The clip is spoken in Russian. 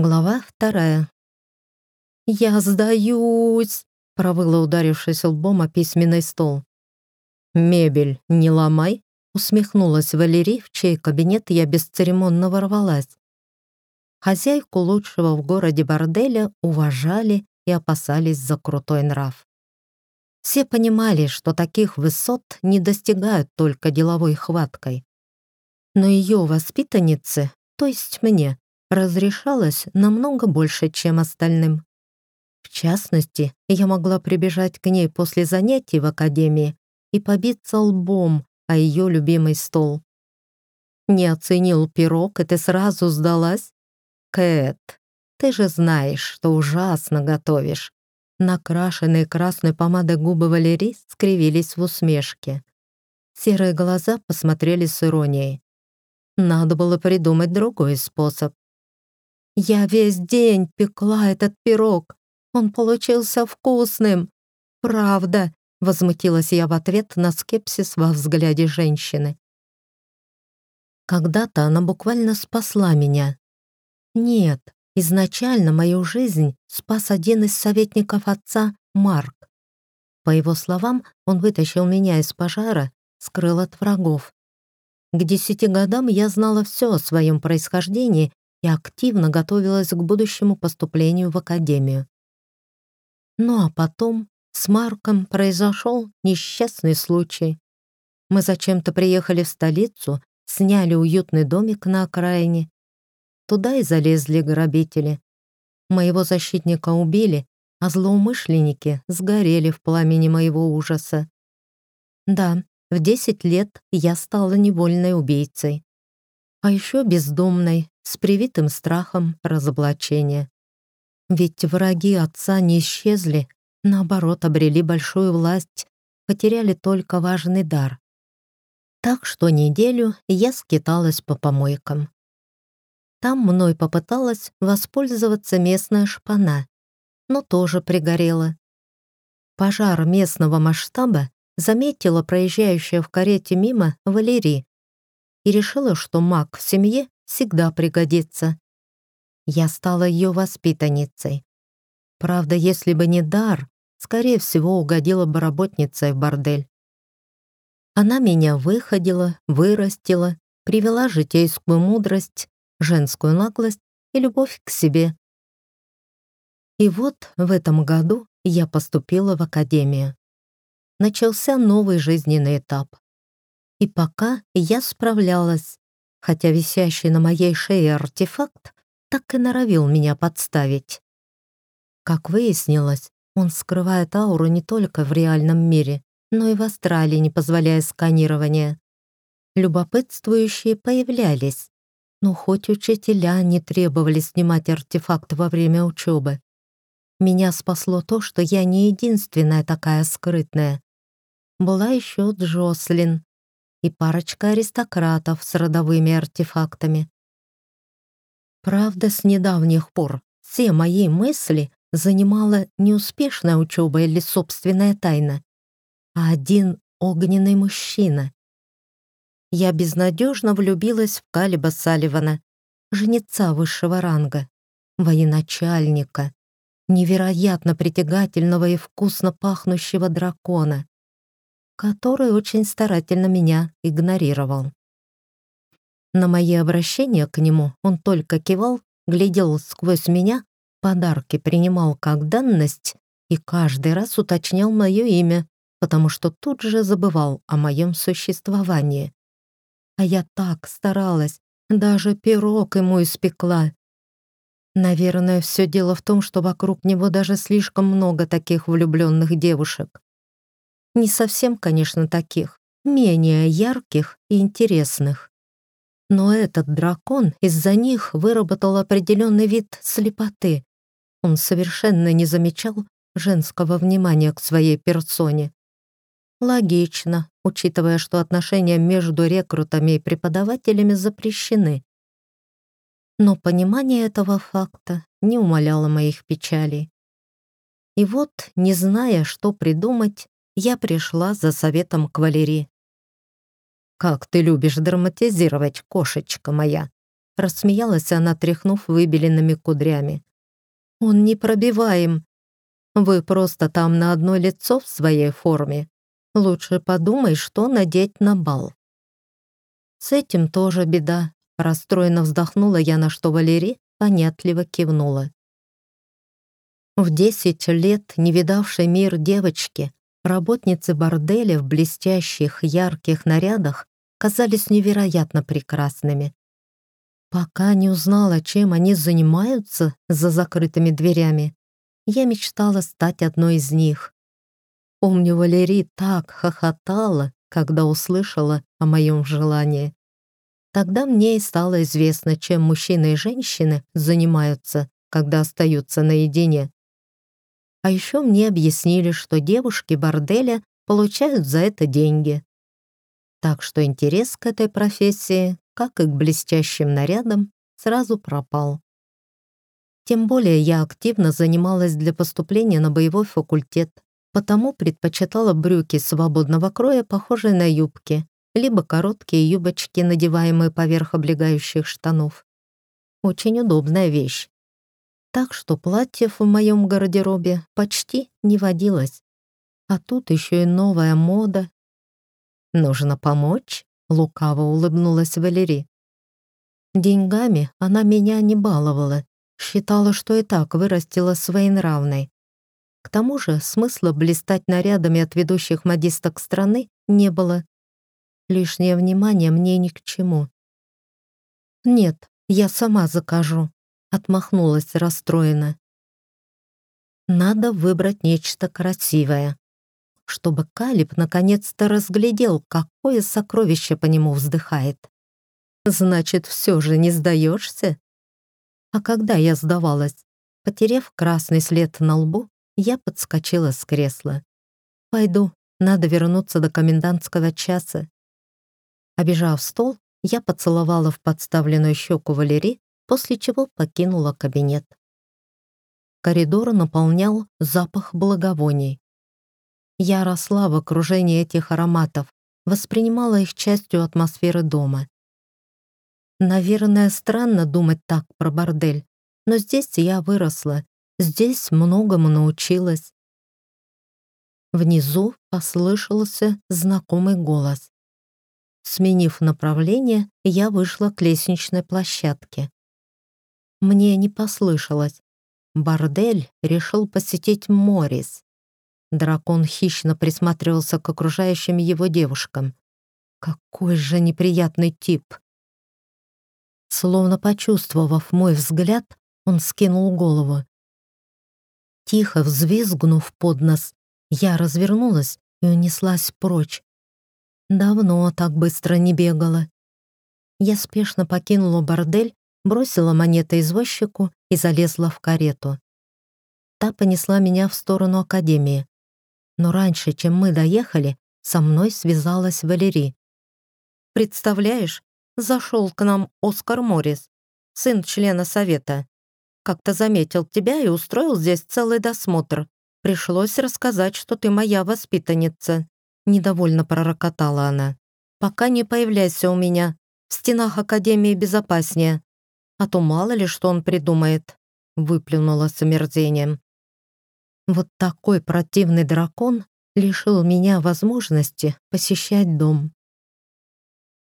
Глава вторая. «Я сдаюсь!» — провыла ударившись лбом о письменный стол. «Мебель не ломай!» — усмехнулась Валерий, в чей кабинет я бесцеремонно ворвалась. Хозяйку лучшего в городе борделя уважали и опасались за крутой нрав. Все понимали, что таких высот не достигают только деловой хваткой. Но ее воспитанницы, то есть мне, разрешалось намного больше, чем остальным. В частности, я могла прибежать к ней после занятий в академии и побиться лбом о ее любимый стол. Не оценил пирог, и ты сразу сдалась? Кэт, ты же знаешь, что ужасно готовишь. Накрашенные красной помадой губы Валерий скривились в усмешке. Серые глаза посмотрели с иронией. Надо было придумать другой способ. Я весь день пекла этот пирог. Он получился вкусным. Правда, возмутилась я в ответ на скепсис во взгляде женщины. Когда-то она буквально спасла меня. Нет, изначально мою жизнь спас один из советников отца, Марк. По его словам, он вытащил меня из пожара, скрыл от врагов. К десяти годам я знала все о своем происхождении и активно готовилась к будущему поступлению в академию. Ну а потом с Марком произошел несчастный случай. Мы зачем-то приехали в столицу, сняли уютный домик на окраине. Туда и залезли грабители. Моего защитника убили, а злоумышленники сгорели в пламени моего ужаса. Да, в 10 лет я стала невольной убийцей. А еще бездомной, с привитым страхом разоблачения. Ведь враги отца не исчезли, наоборот, обрели большую власть, потеряли только важный дар. Так что неделю я скиталась по помойкам. Там мной попыталась воспользоваться местная шпана, но тоже пригорела. Пожар местного масштаба заметила проезжающая в карете мимо Валерий и решила, что маг в семье всегда пригодится. Я стала ее воспитанницей. Правда, если бы не дар, скорее всего, угодила бы работницей в бордель. Она меня выходила, вырастила, привела житейскую мудрость, женскую наглость и любовь к себе. И вот в этом году я поступила в академию. Начался новый жизненный этап и пока я справлялась, хотя висящий на моей шее артефакт так и норовил меня подставить. Как выяснилось, он скрывает ауру не только в реальном мире, но и в астрале, не позволяя сканирования. Любопытствующие появлялись, но хоть учителя не требовали снимать артефакт во время учебы. Меня спасло то, что я не единственная такая скрытная. Была еще Джослин, и парочка аристократов с родовыми артефактами. Правда, с недавних пор все мои мысли занимала неуспешная учеба или собственная тайна, а один огненный мужчина. Я безнадежно влюбилась в Калиба Салливана, жнеца высшего ранга, военачальника, невероятно притягательного и вкусно пахнущего дракона который очень старательно меня игнорировал. На мои обращения к нему он только кивал, глядел сквозь меня, подарки принимал как данность и каждый раз уточнял мое имя, потому что тут же забывал о моем существовании. А я так старалась, даже пирог ему испекла. Наверное, все дело в том, что вокруг него даже слишком много таких влюбленных девушек. Не совсем, конечно, таких, менее ярких и интересных. Но этот дракон из-за них выработал определенный вид слепоты. Он совершенно не замечал женского внимания к своей персоне. Логично, учитывая, что отношения между рекрутами и преподавателями запрещены. Но понимание этого факта не умаляло моих печалей. И вот, не зная, что придумать, я пришла за советом к Валерии. «Как ты любишь драматизировать, кошечка моя!» Рассмеялась она, тряхнув выбеленными кудрями. «Он непробиваем. Вы просто там на одно лицо в своей форме. Лучше подумай, что надеть на бал». «С этим тоже беда», — расстроенно вздохнула я, на что Валерий понятливо кивнула. В десять лет не видавший мир девочки — Работницы борделя в блестящих, ярких нарядах казались невероятно прекрасными. Пока не узнала, чем они занимаются за закрытыми дверями, я мечтала стать одной из них. Помню, Валерий так хохотала, когда услышала о моем желании. Тогда мне и стало известно, чем мужчины и женщины занимаются, когда остаются наедине. А еще мне объяснили, что девушки борделя получают за это деньги. Так что интерес к этой профессии, как и к блестящим нарядам, сразу пропал. Тем более я активно занималась для поступления на боевой факультет, потому предпочитала брюки свободного кроя, похожие на юбки, либо короткие юбочки, надеваемые поверх облегающих штанов. Очень удобная вещь, Так что платьев в моем гардеробе почти не водилось. А тут еще и новая мода. «Нужно помочь?» — лукаво улыбнулась Валерий. Деньгами она меня не баловала, считала, что и так вырастила своенравной. К тому же смысла блистать нарядами от ведущих модисток страны не было. Лишнее внимание мне ни к чему. «Нет, я сама закажу», — отмахнулась расстроена. «Надо выбрать нечто красивое, чтобы Калиб наконец-то разглядел, какое сокровище по нему вздыхает. Значит, все же не сдаешься?» А когда я сдавалась, потеряв красный след на лбу, я подскочила с кресла. «Пойду, надо вернуться до комендантского часа. Обежав стол, после чего покинула кабинет. Коридор наполнял запах благовоний. Я росла в окружении этих ароматов, воспринимала их частью атмосферы дома. Наверное, странно думать так про бордель, но здесь я выросла, здесь многому научилась. Внизу послышался знакомый голос. Сменив направление, я вышла к лестничной площадке. Мне не послышалось. Бордель решил посетить Морис. Дракон хищно присматривался к окружающим его девушкам. Какой же неприятный тип! Словно почувствовав мой взгляд, он скинул голову. Тихо взвизгнув под нос, я развернулась и унеслась прочь. Давно так быстро не бегала. Я спешно покинула бордель бросила монеты извозчику и залезла в карету. Та понесла меня в сторону академии. Но раньше, чем мы доехали, со мной связалась Валерий. «Представляешь, зашел к нам Оскар Моррис, сын члена совета. Как-то заметил тебя и устроил здесь целый досмотр. Пришлось рассказать, что ты моя воспитанница». Недовольно пророкотала она. «Пока не появляйся у меня. В стенах Академии безопаснее а то мало ли что он придумает», — выплюнула с омерзением. «Вот такой противный дракон лишил меня возможности посещать дом».